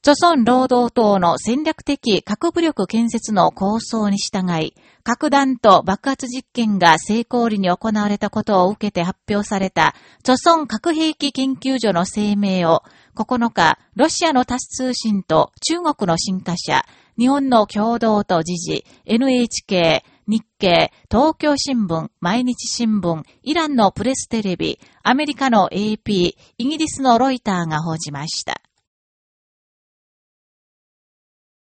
著村労働党の戦略的核武力建設の構想に従い、核弾と爆発実験が成功裏に行われたことを受けて発表された、著村核兵器研究所の声明を、9日、ロシアのタス通信と中国の新華社、日本の共同と時事、NHK、日経、東京新聞、毎日新聞、イランのプレステレビ、アメリカの AP、イギリスのロイターが報じました。